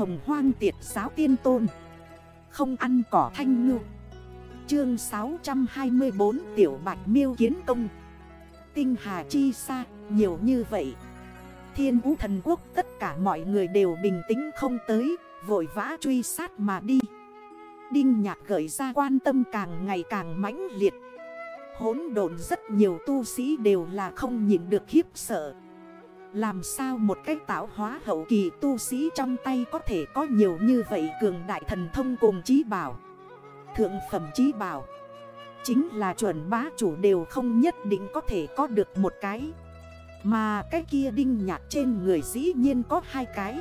hồng hoang tiệt giáo tiên tôn. Không ăn cỏ thanh ngư. Chương 624 Tiểu Bạch Miêu Kiến Công. Tinh Hà Chi Sa, nhiều như vậy. Thiên Vũ Thần Quốc, tất cả mọi người đều bình tĩnh không tới, Vội vã truy sát mà đi. Đinh nhạc gợi ra quan tâm càng ngày càng mãnh liệt. Hốn độn rất nhiều tu sĩ đều là không nhìn được khiếp sợ. Làm sao một cái tạo hóa hậu kỳ tu sĩ trong tay có thể có nhiều như vậy cường đại thần thông cùng trí bảo? Thượng phẩm trí bảo Chính là chuẩn bá chủ đều không nhất định có thể có được một cái. Mà cái kia đinh nhạt trên người dĩ nhiên có hai cái.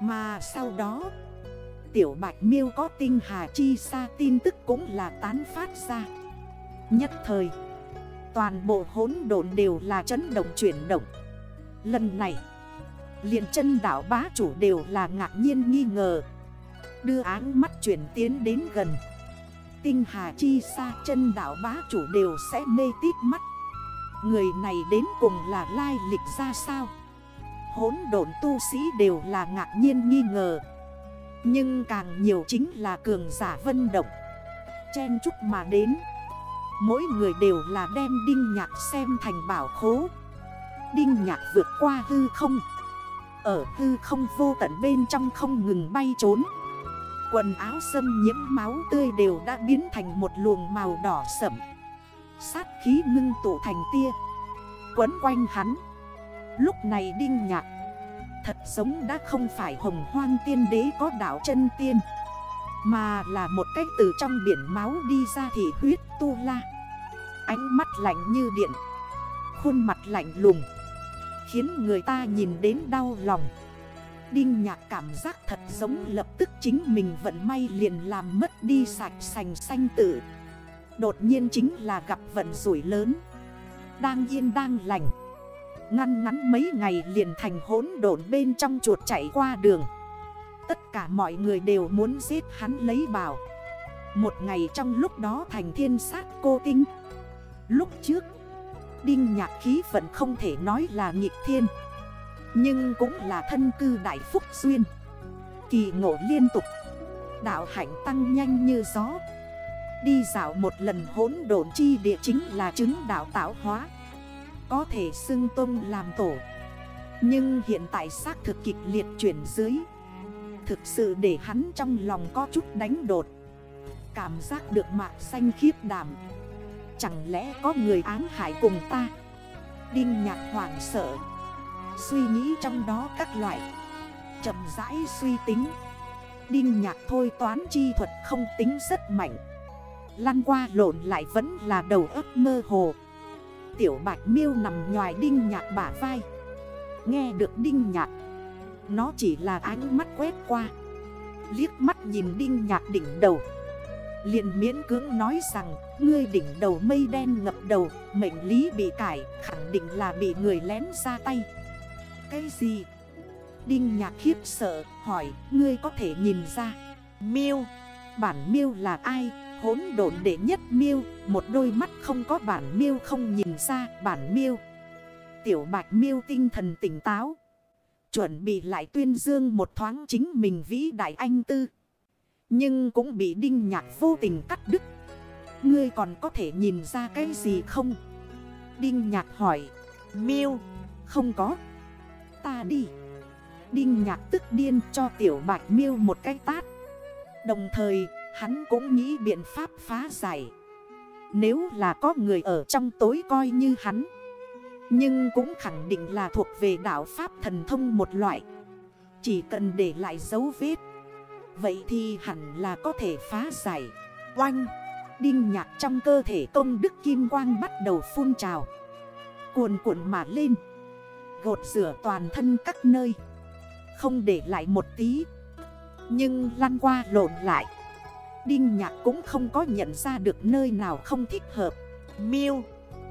Mà sau đó, Tiểu Bạch Miêu có tinh hà chi xa tin tức cũng là tán phát ra. Nhất thời, Toàn bộ hốn độn đều là chấn động chuyển động. Lần này liền chân đảo bá chủ đều là ngạc nhiên nghi ngờ. Đưa áng mắt chuyển tiến đến gần. Tinh hà chi xa chân đảo bá chủ đều sẽ mê tít mắt. Người này đến cùng là lai lịch ra sao? Hốn độn tu sĩ đều là ngạc nhiên nghi ngờ. Nhưng càng nhiều chính là cường giả vân động. Chen chúc mà đến. Mỗi người đều là đem đinh nhạc xem thành bảo khố. Đinh nhạc vượt qua hư không. Ở hư không vô tận bên trong không ngừng bay trốn. Quần áo xâm nhiễm máu tươi đều đã biến thành một luồng màu đỏ sẩm Sát khí ngưng tụ thành tia. Quấn quanh hắn. Lúc này đinh nhạc, Thật giống đã không phải hồng hoang tiên đế có đảo chân tiên, Mà là một cách từ trong biển máu đi ra thì huyết tu la. Ánh mắt lạnh như điện, Khuôn mặt lạnh lùng Khiến người ta nhìn đến đau lòng. Đinh nhạc cảm giác thật giống lập tức chính mình vận may liền làm mất đi sạch sành xanh tử. Đột nhiên chính là gặp vận rủi lớn. Đang yên đang lành. Ngăn ngắn mấy ngày liền thành hốn độn bên trong chuột chạy qua đường. Tất cả mọi người đều muốn giết hắn lấy bảo Một ngày trong lúc đó thành thiên sát cô tinh. Lúc trước Đinh nhạc khí vẫn không thể nói là nghịch thiên, Nhưng cũng là thân cư đại phúc duyên. Kỳ ngộ liên tục, Đạo hạnh tăng nhanh như gió. Đi dạo một lần hốn độn chi địa chính là chứng đạo tạo hóa, Có thể xưng tôn làm tổ. Nhưng hiện tại xác thực kịch liệt chuyển dưới, Thực sự để hắn trong lòng có chút đánh đột. Cảm giác được mạc xanh khiếp đảm Chẳng lẽ có người ám hại cùng ta? Đinh nhạc hoảng sợ. Suy nghĩ trong đó các loại. Chậm rãi suy tính. Đinh nhạc thôi toán chi thuật không tính rất mạnh. Lăn qua lộn lại vẫn là đầu ấp mơ hồ. Tiểu bạch miêu nằm ngoài đinh nhạc bả vai. Nghe được đinh nhạc, Nó chỉ là ánh mắt quét qua. Liếc mắt nhìn đinh nhạc đỉnh đầu liền miễn cưỡng nói rằng, Ngươi đỉnh đầu mây đen ngập đầu, Mệnh lý bị cải, Khẳng định là bị người lén ra tay. Cái gì? Đinh nhạc khiếp sợ, hỏi, Ngươi có thể nhìn ra? Miêu. Bản miêu là ai? Hốn độn đệ nhất miêu. Một đôi mắt không có bản miêu không nhìn ra bản miêu. Tiểu bạch miêu tinh thần tỉnh táo. Chuẩn bị lại tuyên dương một thoáng chính mình vĩ đại anh tư. Nhưng cũng bị đinh nhạc vô tình cắt đứt. Ngươi còn có thể nhìn ra cái gì không? Đinh nhạc hỏi. Miêu, Không có. Ta đi. Đinh nhạc tức điên cho tiểu bạch miêu một cái tát. Đồng thời, hắn cũng nghĩ biện pháp phá giải. Nếu là có người ở trong tối coi như hắn, Nhưng cũng khẳng định là thuộc về đạo Pháp thần thông một loại. Chỉ cần để lại dấu vết Vậy thì hẳn là có thể phá giải. Oanh! Đinh nhạc trong cơ thể công đức kim quang bắt đầu phun trào. Cuồn cuộn mà lên. Gột rửa toàn thân các nơi. Không để lại một tí. Nhưng lăn qua lộn lại. Đinh nhạc cũng không có nhận ra được nơi nào không thích hợp. Miêu!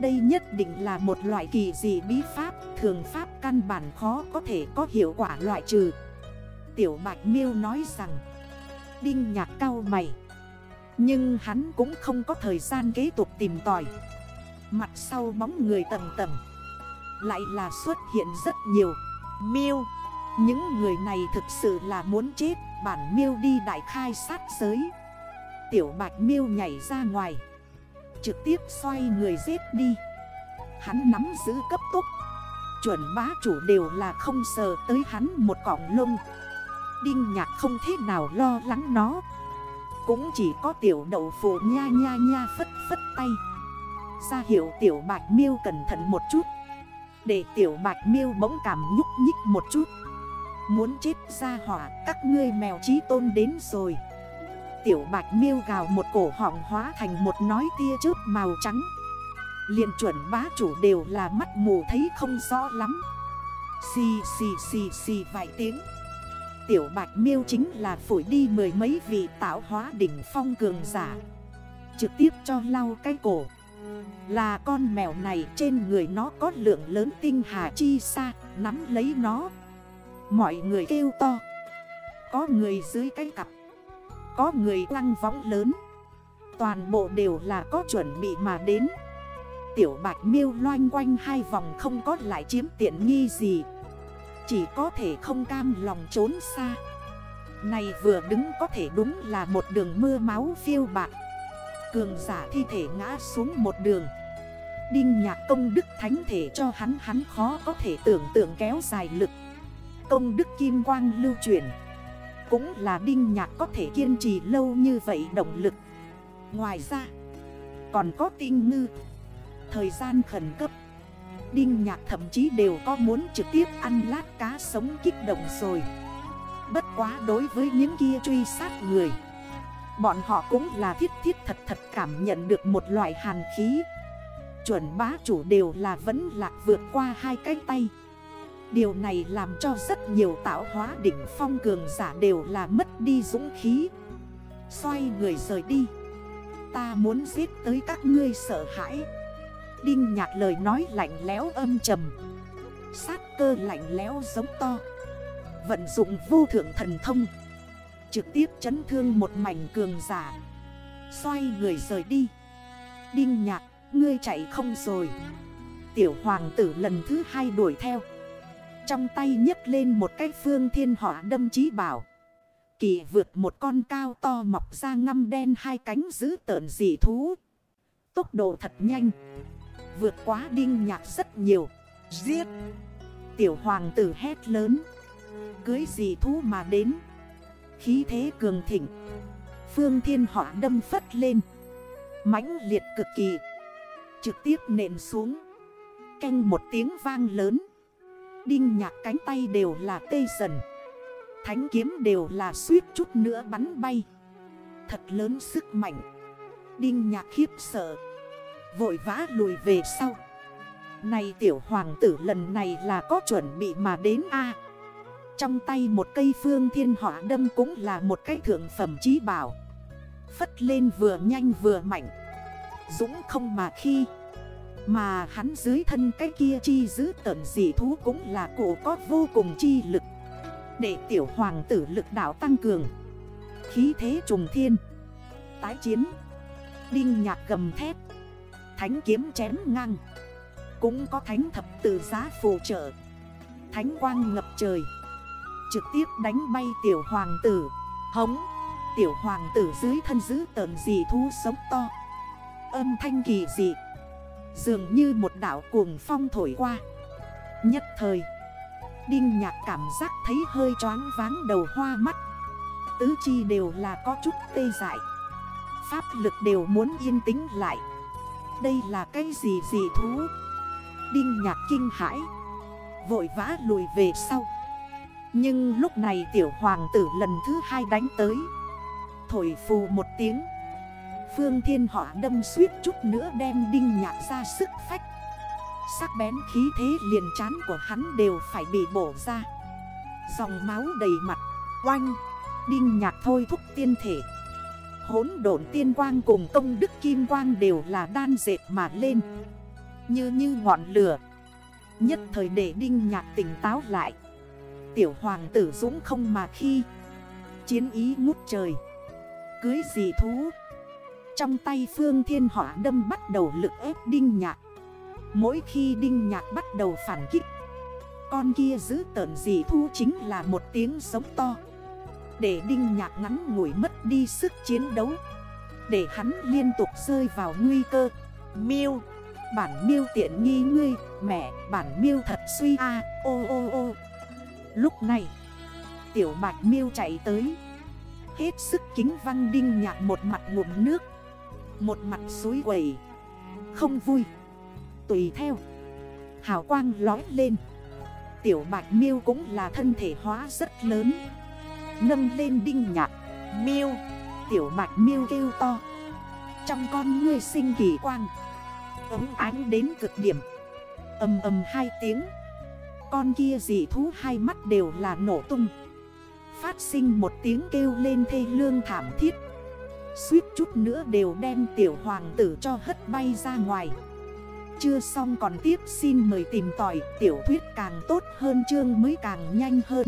Đây nhất định là một loại kỳ dị bí pháp. Thường pháp căn bản khó có thể có hiệu quả loại trừ. Tiểu Bạch Miêu nói rằng Đinh nhạc cao mày. Nhưng hắn cũng không có thời gian kế tục tìm tòi. Mặt sau bóng người tầng tầng Lại là xuất hiện rất nhiều. Miêu, Những người này thực sự là muốn chết. Bản miêu đi đại khai sát giới. Tiểu bạch miêu nhảy ra ngoài. Trực tiếp xoay người giết đi. Hắn nắm giữ cấp tốc. Chuẩn bá chủ đều là không sờ tới hắn một cọng lông. Đinh nhạc không thế nào lo lắng nó. Cũng chỉ có tiểu đậu phụ nha nha nha phất phất tay. Ra hiệu tiểu bạch miêu cẩn thận một chút. Để tiểu bạch miêu bỗng cảm nhúc nhích một chút. Muốn chết ra hỏa, các ngươi mèo trí tôn đến rồi. Tiểu bạch miêu gào một cổ họng hóa thành một nói tia chớp màu trắng. Liền chuẩn bá chủ đều là mắt mù thấy không rõ lắm. Xì xì xì xì vài tiếng. Tiểu bạch miêu chính là phổi đi mười mấy vị tạo hóa đỉnh phong cường giả. Trực tiếp cho lau cái cổ. Là con mèo này trên người nó có lượng lớn tinh hà chi xa Nắm lấy nó. Mọi người kêu to. Có người dưới cái cặp. Có người lăng võng lớn. Toàn bộ đều là có chuẩn bị mà đến. Tiểu bạch miêu loanh quanh hai vòng không có lại chiếm tiện nghi gì. Chỉ có thể không cam lòng trốn xa. Này vừa đứng có thể đúng là một đường mưa máu phiêu bạc Cường giả thi thể ngã xuống một đường. Đinh nhạc công đức thánh thể cho hắn hắn khó có thể tưởng tượng kéo dài lực. Công đức kim quang lưu truyền. Cũng là đinh nhạc có thể kiên trì lâu như vậy động lực. Ngoài ra, Còn có tinh ngư. Thời gian khẩn cấp. Đinh nhạc thậm chí đều có muốn trực tiếp ăn lát cá sống kích động rồi. Bất quá đối với những kia truy sát người, Bọn họ cũng là thiết thiết thật thật cảm nhận được một loại hàn khí. Chuẩn bá chủ đều là vẫn lạc vượt qua hai cái tay. Điều này làm cho rất nhiều tạo hóa đỉnh phong cường giả đều là mất đi dũng khí. Xoay người rời đi. Ta muốn giết tới các ngươi sợ hãi. Đinh nhạc lời nói lạnh lẽo âm trầm. Sát cơ lạnh lẽo giống to. Vận dụng vô thượng thần thông. Trực tiếp chấn thương một mảnh cường giả. Xoay người rời đi. Đinh nhạc Ngươi chạy không rồi. Tiểu hoàng tử lần thứ hai đuổi theo. Trong tay nhấc lên một cái phương thiên họa đâm chí bảo. Kỳ vượt một con cao to mọc ra ngăm đen hai cánh giữ tợn dị thú. Tốc độ thật nhanh. Vượt quá đinh nhạc rất nhiều. Giết! Tiểu hoàng tử hét lớn. Cưới gì thú mà đến. Khí thế cường thịnh. Phương thiên họa đâm phất lên. Mãnh liệt cực kỳ. Trực tiếp nện xuống. Canh một tiếng vang lớn. Đinh nhạc cánh tay đều là tê dần. Thánh kiếm đều là suýt chút nữa bắn bay. Thật lớn sức mạnh. Đinh nhạc khiếp sợ. Vội vã lùi về sau. Này tiểu hoàng tử lần này là có chuẩn bị mà đến a. Trong tay một cây phương thiên họa đâm cũng là một cái thượng phẩm trí bảo. Phất lên vừa nhanh vừa mạnh. Dũng không mà khi. Mà hắn dưới thân cái kia chi giữ tận dị thú cũng là cổ có vô cùng chi lực. Để tiểu hoàng tử lực đảo tăng cường. Khí thế trùng thiên. Tái chiến. Đinh nhạc gầm thép Thánh kiếm chém ngang. Cũng có thánh thập tử giá phù trợ. Thánh quang ngập trời. Trực tiếp đánh bay tiểu hoàng tử. Hống, Tiểu hoàng tử dưới thân giữ tờn dị thú sống to. Âm thanh kỳ dị. Dường như một đảo cuồng phong thổi qua. Nhất thời, Đinh nhạc cảm giác thấy hơi choáng váng đầu hoa mắt. Tứ chi đều là có chút tê dại. Pháp lực đều muốn yên tĩnh lại. Đây là cái gì gì thú? Đinh nhạc kinh hãi, Vội vã lùi về sau. Nhưng lúc này tiểu hoàng tử lần thứ hai đánh tới. Thổi phù một tiếng, Phương thiên họa đâm suýt chút nữa đem đinh nhạc ra sức phách. Sắc bén khí thế liền chán của hắn đều phải bị bổ ra. Dòng máu đầy mặt, Oanh, Đinh nhạc thôi thúc tiên thể. Hốn độn tiên quang cùng công đức kim quang đều là đan dệt mà lên. Như như ngọn lửa. Nhất thời để đinh nhạc tỉnh táo lại. Tiểu hoàng tử dũng không mà khi. Chiến ý ngút trời. Cưới gì thú. Trong tay phương thiên hỏa đâm bắt đầu lực ép đinh nhạc. Mỗi khi đinh nhạc bắt đầu phản kích, Con kia giữ tợn gì thu chính là một tiếng sống to. Để đinh nhạc ngắn ngủi mất đi sức chiến đấu. Để hắn liên tục rơi vào nguy cơ. Miêu, Bản miêu tiện nghi ngươi, Mẹ, bản miêu thật suy a, Ô ô ô. Lúc này, Tiểu bạch miêu chạy tới. Hết sức kính văng đinh nhạc một mặt ngụm nước, Một mặt suối quẩy. Không vui. Tùy theo. Hào quang lói lên. Tiểu bạch miêu cũng là thân thể hóa rất lớn. Nâng lên đinh nhạc. Miêu. Tiểu bạch miêu kêu to. Trong con ngươi sinh kỳ quang. Ấm ánh đến cực điểm. Âm âm hai tiếng. Con kia dị thú hai mắt đều là nổ tung. Phát sinh một tiếng kêu lên thê lương thảm thiết. Suýt chút nữa đều đem tiểu hoàng tử cho hất bay ra ngoài. Chưa xong còn tiếp xin mời tìm tỏi tiểu thuyết càng tốt hơn chương mới càng nhanh hơn.